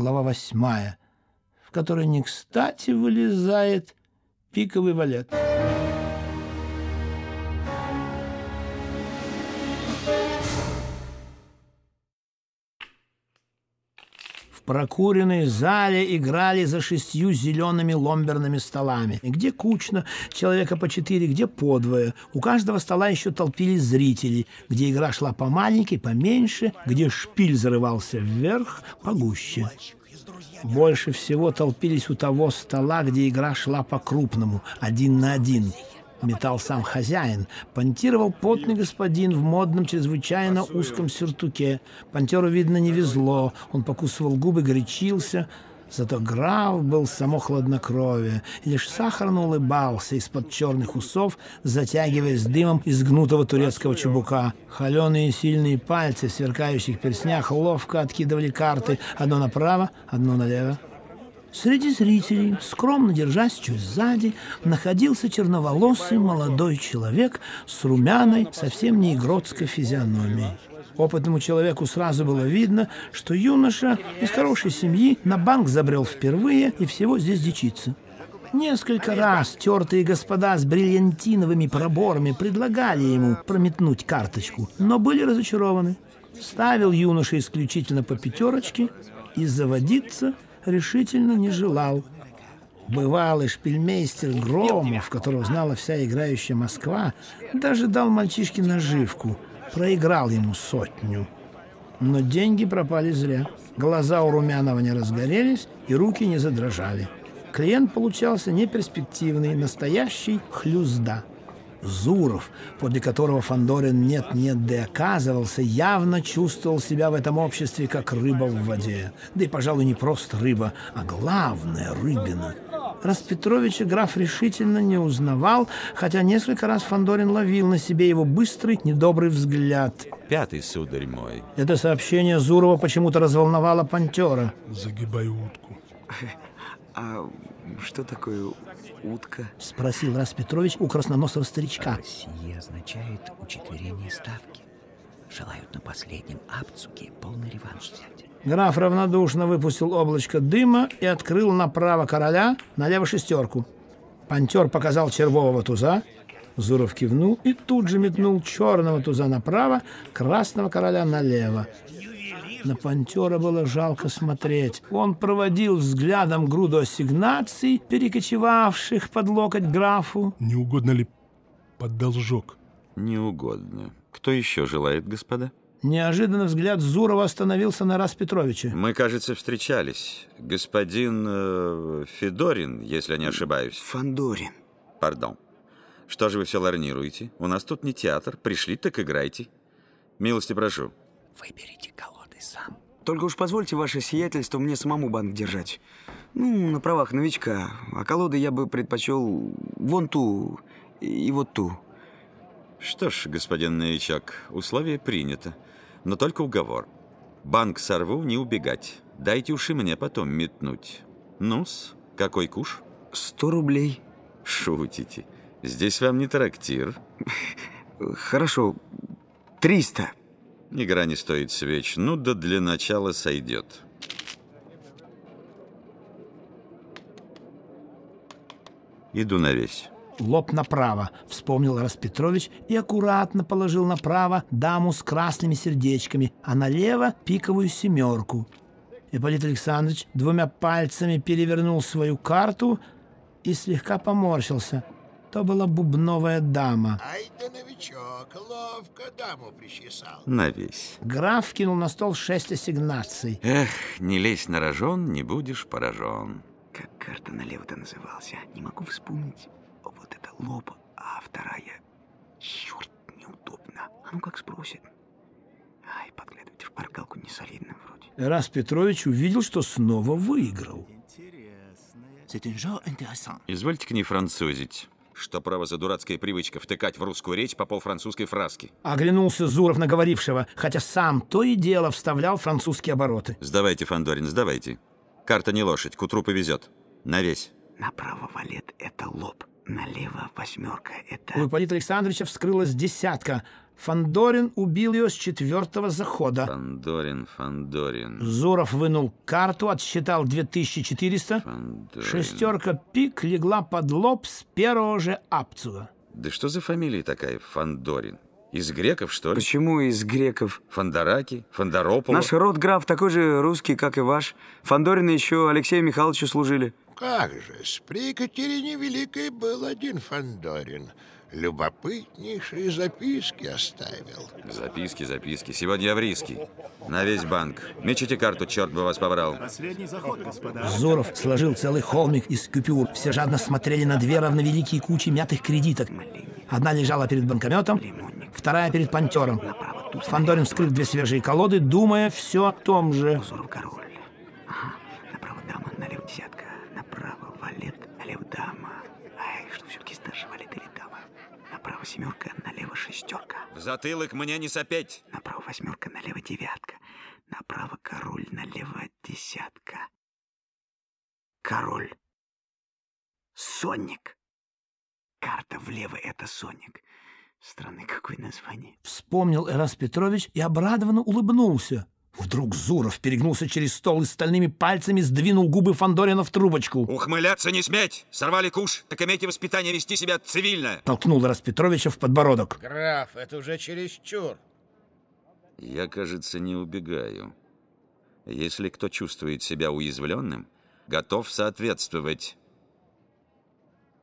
глава восьмая, в которой не кстати вылезает пиковый валет. Прокуренной зале играли за шестью зелеными ломберными столами. Где кучно, человека по четыре, где подвое. У каждого стола еще толпились зрители, где игра шла по маленькой, поменьше, где шпиль зарывался вверх, погуще. Больше всего толпились у того стола, где игра шла по-крупному, один на один – метал сам хозяин. Понтировал потный господин в модном, чрезвычайно узком сюртуке. Понтеру, видно, не везло. Он покусывал губы, горячился. Зато граф был само хладнокровие, и лишь сахарно улыбался из-под черных усов, затягиваясь дымом из гнутого турецкого чубука. Холеные сильные пальцы в сверкающих перснях ловко откидывали карты одно направо, одно налево. Среди зрителей, скромно держась чуть сзади, находился черноволосый молодой человек с румяной, совсем не игротской физиономией. Опытному человеку сразу было видно, что юноша из хорошей семьи на банк забрел впервые и всего здесь дичится. Несколько раз тертые господа с бриллиантиновыми проборами предлагали ему прометнуть карточку, но были разочарованы. Ставил юноша исключительно по пятерочке и заводиться – решительно не желал. Бывалый шпильмейстер Громов, которого знала вся играющая Москва, даже дал мальчишке наживку, проиграл ему сотню. Но деньги пропали зря. Глаза у Румянова не разгорелись и руки не задрожали. Клиент получался неперспективный, настоящий хлюзда. Зуров, подле которого Фандорин нет-нет да оказывался, явно чувствовал себя в этом обществе как рыба в воде. Да и, пожалуй, не просто рыба, а главная рыбина. Распетровича граф решительно не узнавал, хотя несколько раз Фандорин ловил на себе его быстрый, недобрый взгляд. Пятый, сударь мой. Это сообщение Зурова почему-то разволновало Пантера. Загибаю утку. А что такое утка? Спросил Рас Петрович у красноносого старичка. Сие означает учетверение ставки. Желают на последнем абцуке полный реванш взять. Граф равнодушно выпустил облачко дыма и открыл направо короля, налево шестерку. Пантер показал червового туза, Зуров кивнул и тут же метнул черного туза направо, красного короля налево. На Пантера было жалко смотреть. Он проводил взглядом груду ассигнаций, перекочевавших под локоть графу. Не угодно ли под должок? Не угодно. Кто еще желает, господа? Неожиданно взгляд Зурова остановился на Рас Петровиче. Мы, кажется, встречались. Господин э, Федорин, если не ошибаюсь. Фандорин. Пардон. Что же вы все ларнируете? У нас тут не театр. Пришли, так играйте. Милости прошу. Выберите колонну сам. Только уж позвольте ваше сиятельство мне самому банк держать. Ну, на правах новичка. А колоды я бы предпочел вон ту и вот ту. Что ж, господин новичок, условие принято. Но только уговор. Банк сорву, не убегать. Дайте уж и мне потом метнуть. Ну-с, какой куш? Сто рублей. Шутите. Здесь вам не трактир. Хорошо, триста. Игра не стоит свеч. Ну да для начала сойдет. Иду на весь. Лоб направо, вспомнил Распетрович и аккуратно положил направо даму с красными сердечками, а налево пиковую семерку. Ипполит Александрович двумя пальцами перевернул свою карту и слегка поморщился – то была бубновая дама. Ай да новичок, ловко даму причесал. На весь. Граф кинул на стол шесть ассигнаций. Эх, не лезь на рожон, не будешь поражен. Как карта налево-то назывался? Не могу вспомнить. Вот это лоб, а вторая... Черт, неудобно. А ну как спросит? Ай, подглядывать в паргалку не солидно вроде. Раз Петрович увидел, что снова выиграл. Извольте к ней французить. Что право за дурацкая привычка втыкать в русскую речь по полфранцузской фраски? Оглянулся Зуров на говорившего, хотя сам то и дело вставлял французские обороты. Сдавайте, Фандорин, сдавайте. Карта не лошадь, к утру повезет. На весь. Направо валет — это лоб, налево восьмерка — это... У Ипполита Александровича вскрылась десятка. Фандорин убил ее с четвертого захода. Фандорин, Фандорин, Зуров вынул карту, отсчитал 2400. Фандорин. Шестерка пик легла под лоб с первого же апцуга. Да что за фамилия такая, Фандорин? Из греков, что ли? Почему из греков? Фандараки? Фандаропола? Наш род граф такой же русский, как и ваш. Фандорины еще Алексею Михайловичу служили. Как же, при Екатерине Великой был один Фандорин. Любопытнейшие записки оставил. Записки, записки. Сегодня я в риске. На весь банк. Мечите карту, черт бы вас побрал. Зуров сложил целый холмик из купюр. Все жадно смотрели на две равновеликие кучи мятых кредиток. Одна лежала перед банкометом, вторая перед пантером. Фандорин вскрыл две свежие колоды, думая все о том же. Король. Ага. Направо дама, налево десятка. Направо валет, налево дама. Ай, что все-таки старше валет или дама? Направо семерка, налево шестерка. В затылок мне не сопеть. Направо восьмерка, налево девятка. Направо король, налево десятка. Король. Сонник. Карта влево — это Соник. Странное какое название. Вспомнил Эрас Петрович и обрадованно улыбнулся. Вдруг Зуров перегнулся через стол и стальными пальцами сдвинул губы Фандорина в трубочку. Ухмыляться не сметь! Сорвали куш, так имейте воспитание вести себя цивильно. Толкнул Эрас Петровича в подбородок. Граф, это уже чересчур. Я, кажется, не убегаю. Если кто чувствует себя уязвленным, готов соответствовать.